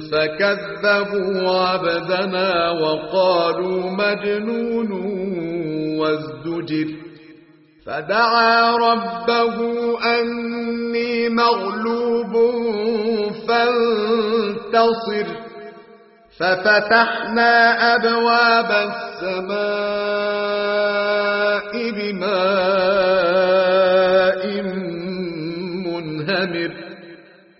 فكذبوا عبدنا وقالوا مجنون وازدجر. فدعا ربه أني مغلوب فانتصر. ففتحنا أبواب السماء بماء منهمر.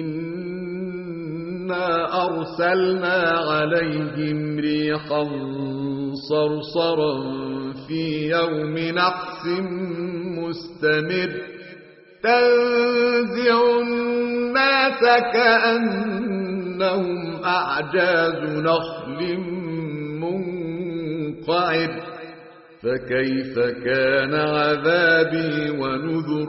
إنا أرسلنا عليهم ريحا صرصرا في يوم نحس مستمر تنزع الناس كأنهم أعجاز نخل منقعر فكيف كان عذابي ونذر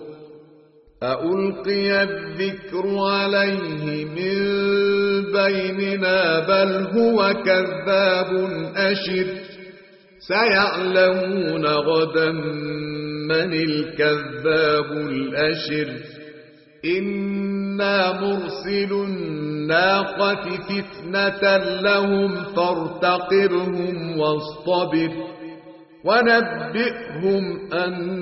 أألقي الذكر عليه من بيننا بل هو كذاب أشر. سيعلمون غدا من الكذاب الأشر. إنا مرسل الناقة فتنة لهم فارتقبهم واصطبر. ونبئهم أن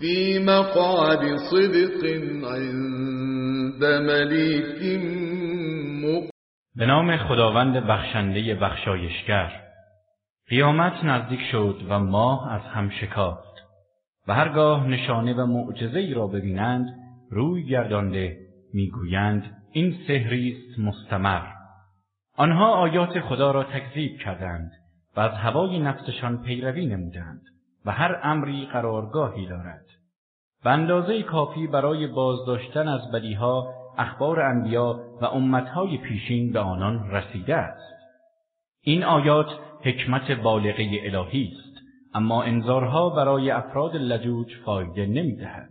في مقعد صدق عند مقتدر به نام خداوند بخشنده بخشایشگر. قیامت نزدیک شد و ماه از هم شکافت و هرگاه نشانه و معجزه ای را ببینند روی گردانده می‌گویند این سحری است مستمر. آنها آیات خدا را تکذیب کردند و از هوای نفسشان پیروی نمودند. و هر امری قرارگاهی دارد. به اندازه کافی برای بازداشتن از بدیها اخبار انبیا و امتهای پیشین به آنان رسیده است. این آیات حکمت بالغه الهی است اما انذارها برای افراد لجوج فایده نمی‌دهد.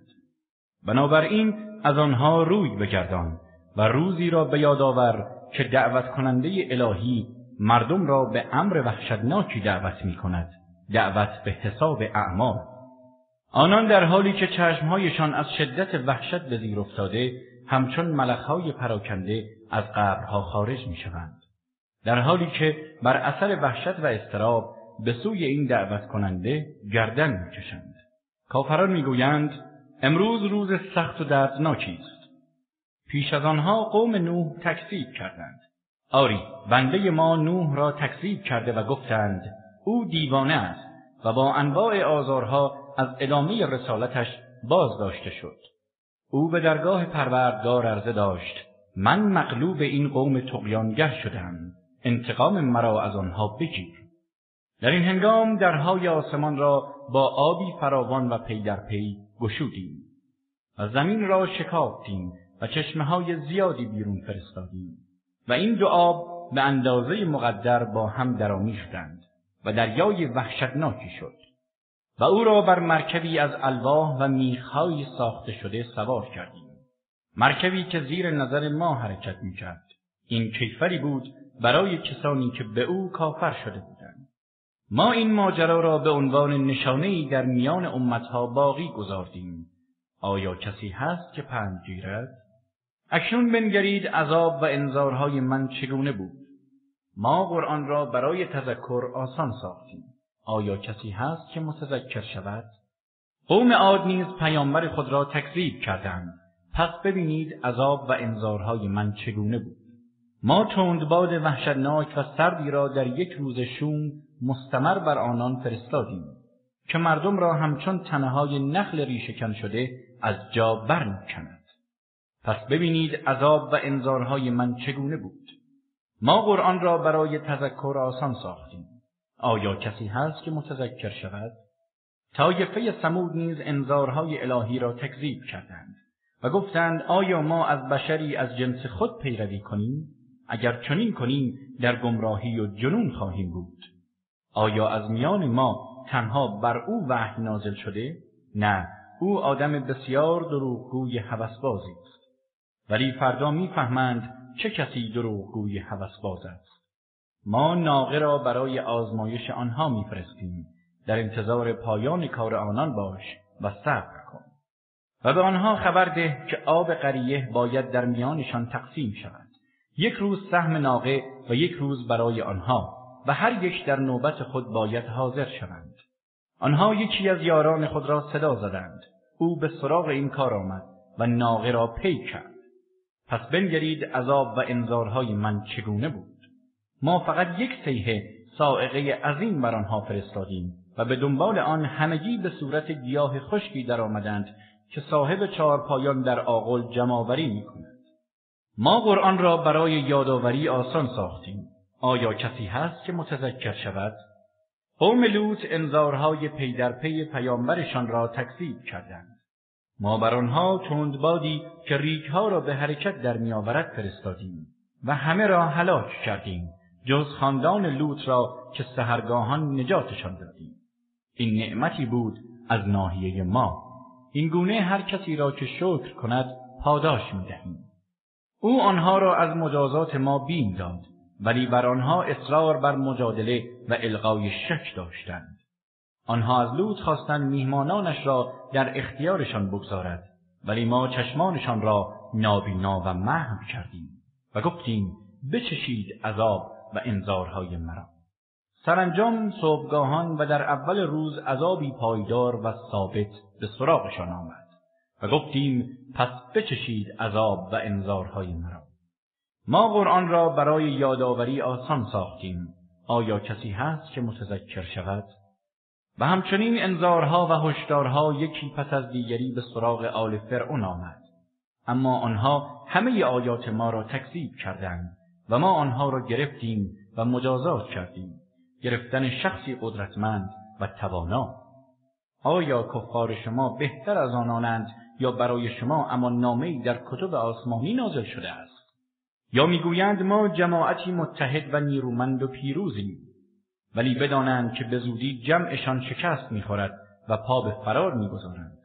بنابراین از آنها روی بگردان و روزی را به یاد آور که دعوت کننده الهی مردم را به امر وحشتناکی دعوت می کند دعوت به حساب اعمال آنان در حالی که چشمهایشان از شدت وحشت به زیر افتاده همچون ملخهای پراکنده از قبرها خارج می شوند. در حالی که بر اثر وحشت و اضطراب به سوی این دعوت کننده گردن می کشند. کافران می گویند امروز روز سخت و دردناکی است. پیش از آنها قوم نوح تکذیب کردند. آری بنده ما نوح را تکذیب کرده و گفتند او دیوانه است و با انواع آزارها از ادامه رسالتش باز داشته شد. او به درگاه پروردگار عرضه داشت من مغلوب این قوم طغیانگر شده‌ام انتقام مرا از آنها بگیر در این هنگام درهای آسمان را با آبی فراوان و پی در پی گشودیم و زمین را شکافتیم و چشمه های زیادی بیرون فرستادیم و این دو آب به اندازه مقدر با هم درآمیختند و دریای وحشتناکی شد و او را بر مرکبی از الواح و میخهای ساخته شده سوار کردیم. مرکبی که زیر نظر ما حرکت می‌کرد. این کیفری بود برای کسانی که به او کافر شده بودند. ما این ماجرا را به عنوان نشانهای در میان امتها باقی گذاردیم. آیا کسی هست که پند گیرد اکنون بنگرید عذاب و انذارهای من چگونه بود؟ ما قرآن را برای تذکر آسان ساختیم. آیا کسی هست که متذکر شود؟ قوم عاد نیز پیامبر خود را تکذیب کردند. پس ببینید عذاب و انذارهای من چگونه بود. ما تندباد وحشتناک و سردی را در یک روز شوم مستمر بر آنان فرستادیم که مردم را همچون تنهای نخل ریشهکن شده از جا برمیکند. پس ببینید عذاب و انذارهای من چگونه بود. ما قرآن را برای تذکر آسان ساختیم. آیا کسی هست که متذکر شود؟ طایفه سمود نیز انذارهای الهی را تکذیب کردند و گفتند آیا ما از بشری از جنس خود پیروی کنیم؟ اگر چنین کنیم در گمراهی و جنون خواهیم بود. آیا از میان ما تنها بر او وحی نازل شده؟ نه او آدم بسیار دروغگوی هوسبازی است. ولی فردا می‌فهمند چه کسی دروغگوی هوسباز است؟ ما ناقه را برای آزمایش آنها میفرستیم. در انتظار پایان کار آنان باش و صبر کن. و به آنها خبر ده که آب قریه باید در میانشان تقسیم شود. یک روز سهم ناقه و یک روز برای آنها و هر یک در نوبت خود باید حاضر شوند. آنها یکی از یاران خود را صدا زدند. او به سراغ این کار آمد و ناقه را پی کرد. پس بنگرید عذاب و انذارهای من چگونه بود؟ ما فقط یک سیحه سائقه عظیم بر آنها فرستادیم و به دنبال آن همگی به صورت گیاه خشکی درآمدند که صاحب چهار پایان در آغل جمعآوری می‌کند. ما قرآن را برای یادآوری آسان ساختیم. آیا کسی هست که متذکر شود؟ قوم لوط انذارهای پی در پی پیامبرشان را تکذیب کردند. ما بر آنها تندبادی که ریگها را به حرکت در میآورد فرستادیم و همه را هلاک کردیم جز خاندان لوط را که سحرگاهان نجاتشان دادیم. این نعمتی بود از ناحیه ما. این گونه هر کسی را که شکر کند پاداش می‌دهیم. او آنها را از مجازات ما بیم داد ولی بر آنها اصرار بر مجادله و القای شک داشتند. آنها از لوط خواستند میهمانانش را در اختیارشان بگذارد ولی ما چشمانشان را نابینا و محو کردیم و گفتیم بچشید عذاب و انذارهای مرا. سرانجام صبحگاهان و در اول روز عذابی پایدار و ثابت به سراغشان آمد و گفتیم پس بچشید عذاب و انذارهای مرا. ما قرآن را برای یادآوری آسان ساختیم. آیا کسی هست که متذکر شود؟ و همچنین انذارها و هشدارها یکی پس از دیگری به سراغ آل فرعون آمد. اما آنها همه آیات ما را تکذیب کردند و ما آنها را گرفتیم و مجازات کردیم. گرفتن شخصی قدرتمند و توانا. آیا کفار شما بهتر از آنانند یا برای شما امان‌نامه‌ای در کتب آسمانی نازل شده است؟ یا می‌گویند ما جماعتی متحد و نیرومند و پیروزیم. ولی بدانند که به زودی جمعشان شکست می‌خورد و پا به فرار می‌گذارند.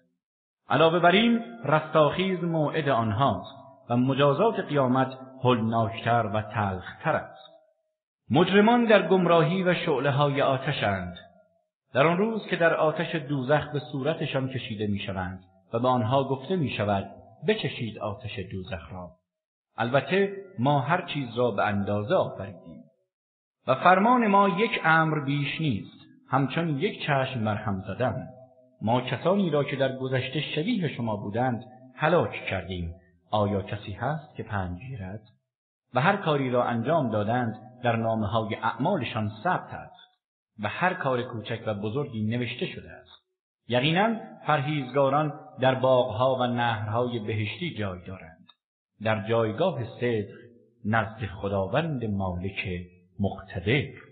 علاوه بر این رستاخیز موعد آنهاست و مجازات قیامت هولناکتر و تلختر است. مجرمان در گمراهی و شعله های آتشند. در آن روز که در آتش دوزخ به صورتشان کشیده می‌شوند و به آنها گفته می شود بچشید آتش دوزخ را. البته ما هر چیز را به اندازه آفریدیم. و فرمان ما یک امر بیش نیست همچون یک چشم بر هم زدن. ما کسانی را که در گذشته شبیه شما بودند هلاک کردیم. آیا کسی هست که پند گیرد؟ و هر کاری را انجام دادند در نامه های اعمالشان ثبت است. و هر کار کوچک و بزرگی نوشته شده است. یقینا پرهیزگاران در باغها و نهرهای بهشتی جای دارند. در جایگاه صدق نزد خداوند مالک مقتدر